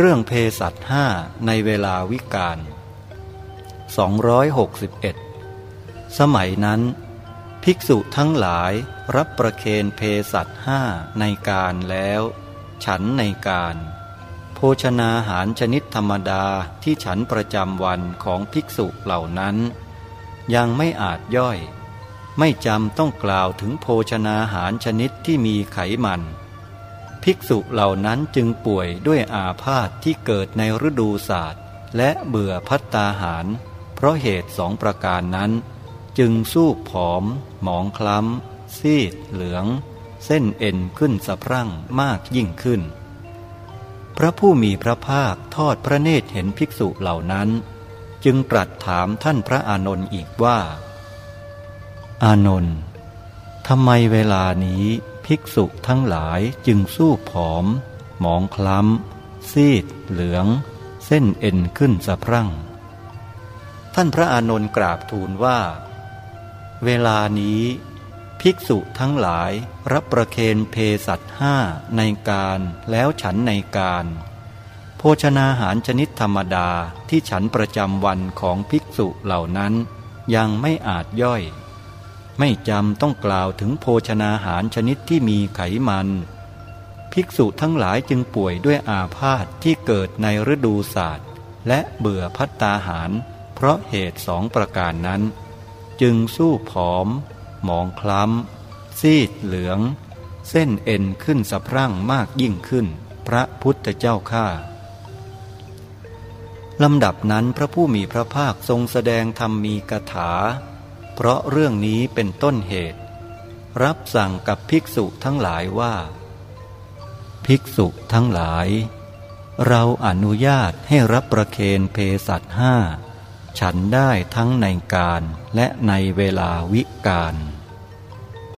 เรื่องเพสัตห้าในเวลาวิกาล261 สมัยนั้น ภิกษุทั้งหลายรับประเคนเพสัตห้าในการแล้ว ฉันในการ โภชนาหารชนิดธรรมดาที่ฉันประจำวันของภิกษุเหล่านั้น ยังไม่อาจย่อย ไม่จำต้องกล่าวถึงโภชนาหารชนิดที่มีไขมัน ภิกษุเหล่านั้นจึงป่วยด้วยอาพาธที่เกิดในฤดูศาสตร์ และเบื่อพัตตาหาร เพราะเหตุสองประการนั้น จึงสู้ผอม หมองคล้ำ ซีด เหลือง เส้นเอ็นขึ้นสะพรั่งมากยิ่งขึ้น พระผู้มีพระภาคทอดพระเนตรเห็นภิกษุเหล่านั้น จึงตรัสถามท่านพระอานนท์อีกว่า อานนท์ทำไมเวลานี้ ภิกษุทั้งหลายจึงสู้ผอม หมองคล้ำ ซีด เหลือง เส้นเอ็นขึ้นสะพรั่ง ท่านพระอานนท์กราบทูลว่า เวลานี้ ภิกษุทั้งหลายรับประเคนเพสัตห้าในการแล้วฉันในการ โภชนาหารชนิดธรรมดาที่ฉันประจำวันของภิกษุเหล่านั้นยังไม่อาจย่อย ไม่จำต้องกล่าวถึงโภชนาหารชนิดที่มีไขมัน ภิกษุทั้งหลายจึงป่วยด้วยอาพาธที่เกิดในฤดูศาสตร์และเบื่อพัตตาหาร เพราะเหตุสองประการนั้น จึงสู้ผอม หมองคล้ำ ซีดเหลือง เส้นเอ็นขึ้นสะพรั่งมากยิ่งขึ้น พระพุทธเจ้าข้าลำดับนั้นพระผู้มีพระภาคทรงแสดงธรรมมีกถา เพราะเรื่องนี้เป็นต้นเหตุ รับสั่งกับภิกษุทั้งหลายว่า ภิกษุทั้งหลาย เราอนุญาตให้รับประเคนเพสัตห้าฉันได้ทั้งในการและในเวลาวิกาล